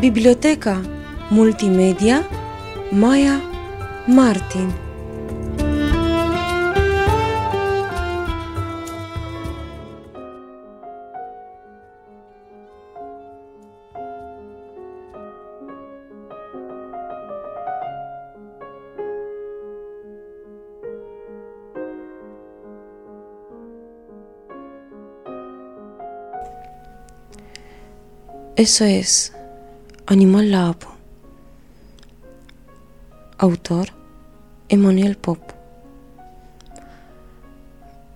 Biblioteca Multimedia Maya Martin. SOS Animal la apă Autor Emanuel Pop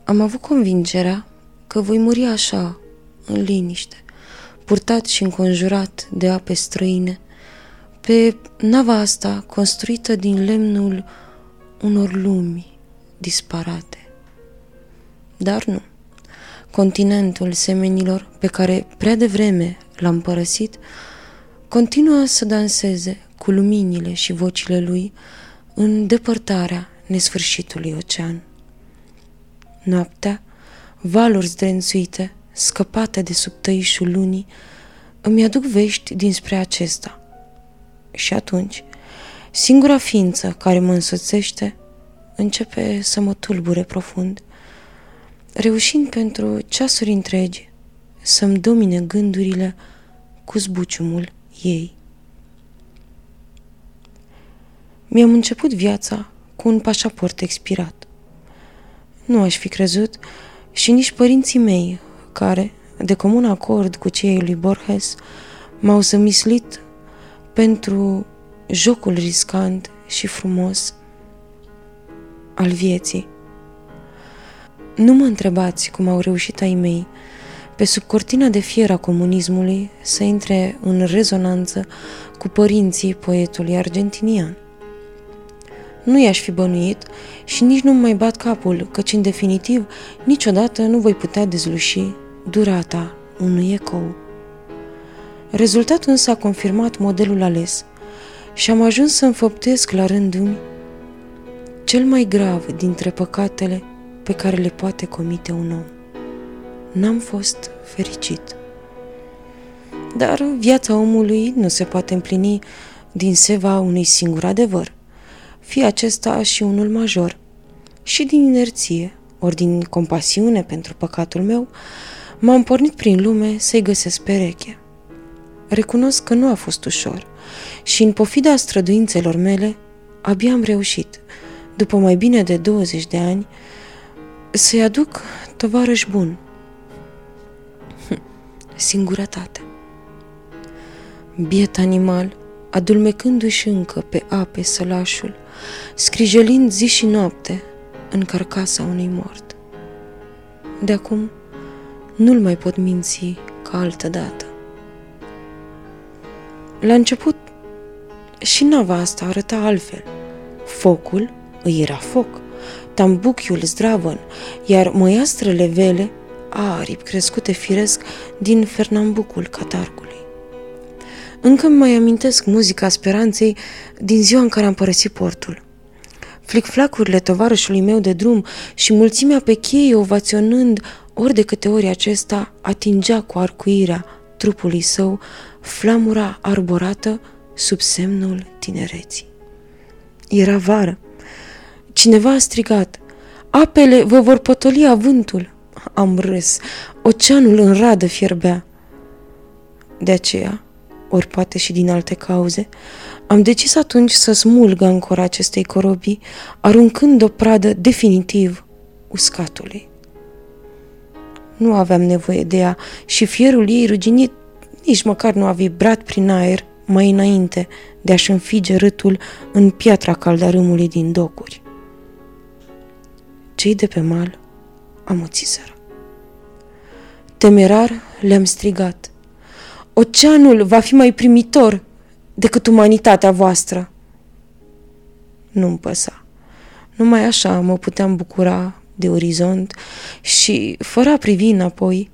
Am avut convingerea că voi muri așa, în liniște, purtat și înconjurat de ape străine, pe nava asta construită din lemnul unor lumi disparate. Dar nu. Continentul semenilor pe care prea devreme l-am părăsit, continuă să danseze cu luminile și vocile lui în depărtarea nesfârșitului ocean. Noaptea, valuri zdrențuite, scăpate de sub tăișul lunii, îmi aduc vești dinspre acesta. Și atunci, singura ființă care mă însoțește începe să mă tulbure profund, reușind pentru ceasuri întregi să-mi domine gândurile cu zbuciumul ei. Mi-am început viața cu un pașaport expirat. Nu aș fi crezut și nici părinții mei, care, de comun acord cu cei lui Borges, m-au zămislit pentru jocul riscant și frumos al vieții. Nu mă întrebați cum au reușit ai mei pe sub cortina de fier a comunismului să intre în rezonanță cu părinții poetului argentinian. Nu i-aș fi bănuit și nici nu mai bat capul, căci în definitiv niciodată nu voi putea dezluși durata unui ecou. Rezultatul însă a confirmat modelul ales și am ajuns să înfăptesc la rândul cel mai grav dintre păcatele pe care le poate comite un om n-am fost fericit. Dar viața omului nu se poate împlini din seva unui singur adevăr, fie acesta și unul major. Și din inerție, ori din compasiune pentru păcatul meu, m-am pornit prin lume să-i găsesc pereche. Recunosc că nu a fost ușor și în pofida străduințelor mele, abia am reușit, după mai bine de 20 de ani, să-i aduc tovarăș bun, singurătate. Biet animal, adulmecându-și încă pe ape sălașul, scrijelind zi și noapte în carcasa unui mort. De acum nu-l mai pot minți ca altă dată. La început și nava asta arăta altfel. Focul îi era foc, tambuchiul zdravăn, iar măiastrele vele aripi crescute firesc din Fernambucul Catarcului. Încă îmi mai amintesc muzica speranței din ziua în care am părăsit portul. Flicflacurile tovarășului meu de drum și mulțimea pe cheie ovaționând ori de câte ori acesta atingea cu arcuirea trupului său flamura arborată sub semnul tinereții. Era vară. Cineva a strigat, apele vă vor potoli avântul am râs. Oceanul în radă fierbea. De aceea, ori poate și din alte cauze, am decis atunci să smulg ancora acestei corobii, aruncând o pradă definitiv uscatului. Nu aveam nevoie de ea și fierul ei ruginit nici măcar nu a vibrat prin aer mai înainte de a-și înfige râtul în piatra caldarâmului din docuri. Cei de pe mal amuțiseră. Temerar le-am strigat. Oceanul va fi mai primitor decât umanitatea voastră. Nu-mi păsa. Numai așa mă puteam bucura de orizont și, fără a privi înapoi,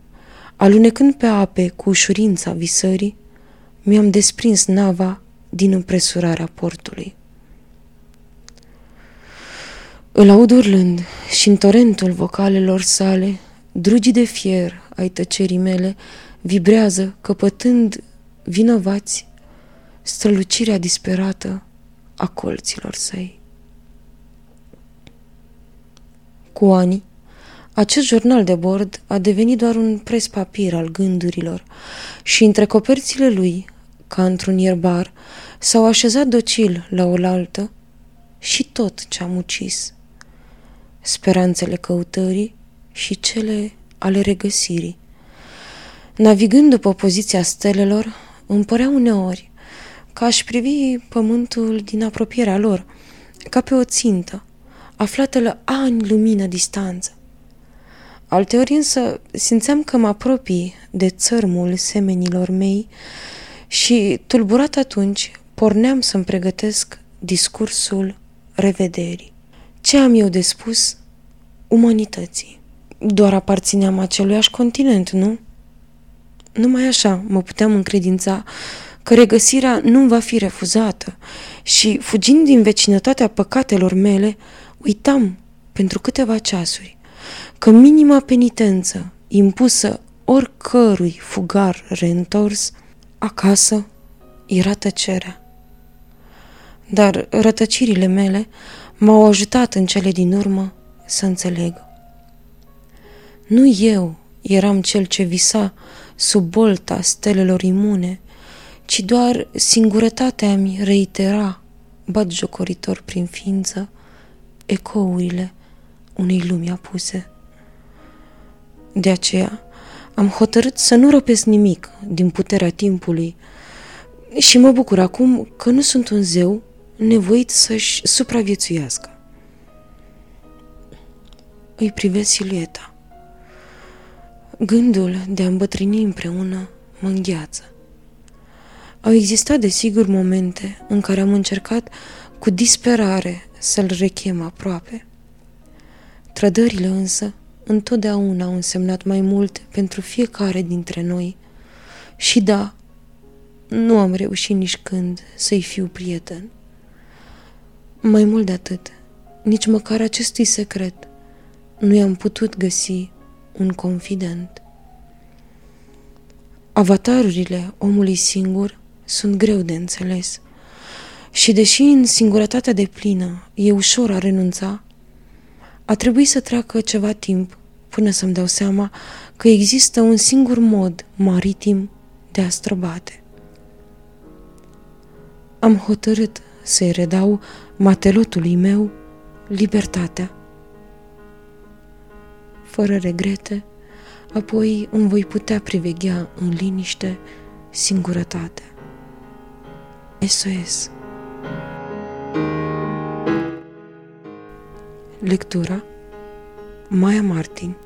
alunecând pe ape cu ușurința visării, mi-am desprins nava din împresurarea portului. Îl aud urlând și în torentul vocalelor sale, drugii de fier ai tăcerii mele vibrează căpătând vinovați strălucirea disperată a colților săi. Cu ani, acest jurnal de bord a devenit doar un pres-papir al gândurilor și între coperțile lui, ca într-un ierbar, s-au așezat docil la oaltă și tot ce am ucis. Speranțele căutării și cele ale regăsirii. Navigând după poziția stelelor, îmi părea uneori că aș privi pământul din apropierea lor, ca pe o țintă, aflată la ani lumină distanță. Alteori însă simțeam că mă apropii de țărmul semenilor mei și, tulburat atunci, porneam să-mi pregătesc discursul revederii. Ce am eu de spus umanității? Doar aparțineam aceluiași continent, nu? Numai așa mă puteam încredința că regăsirea nu va fi refuzată și, fugind din vecinătatea păcatelor mele, uitam pentru câteva ceasuri că minima penitență impusă oricărui fugar reîntors acasă era tăcerea. Dar rătăcirile mele m-au ajutat în cele din urmă să înțeleg. Nu eu eram cel ce visa sub bolta stelelor imune, ci doar singurătatea mi reitera, jocoritor prin ființă, ecourile unei lumi apuse. De aceea am hotărât să nu răpesc nimic din puterea timpului și mă bucur acum că nu sunt un zeu nevoit să-și supraviețuiască. Îi privesc silueta. Gândul de a îmbătrâni împreună mă îngheață. Au existat, desigur, momente în care am încercat cu disperare să-l rechem aproape. Trădările însă întotdeauna au însemnat mai mult pentru fiecare dintre noi. Și da, nu am reușit nici când să-i fiu prieten. Mai mult de atât, nici măcar acestui secret nu i-am putut găsi un confident. Avatarurile omului singur sunt greu de înțeles și deși în singurătatea de plină e ușor a renunța, a trebuit să treacă ceva timp până să-mi dau seama că există un singur mod maritim de a străbate. Am hotărât să-i redau matelotului meu libertatea. Fără regrete, apoi îmi voi putea priveghea în liniște singurătatea. SOS Lectura Maya Martin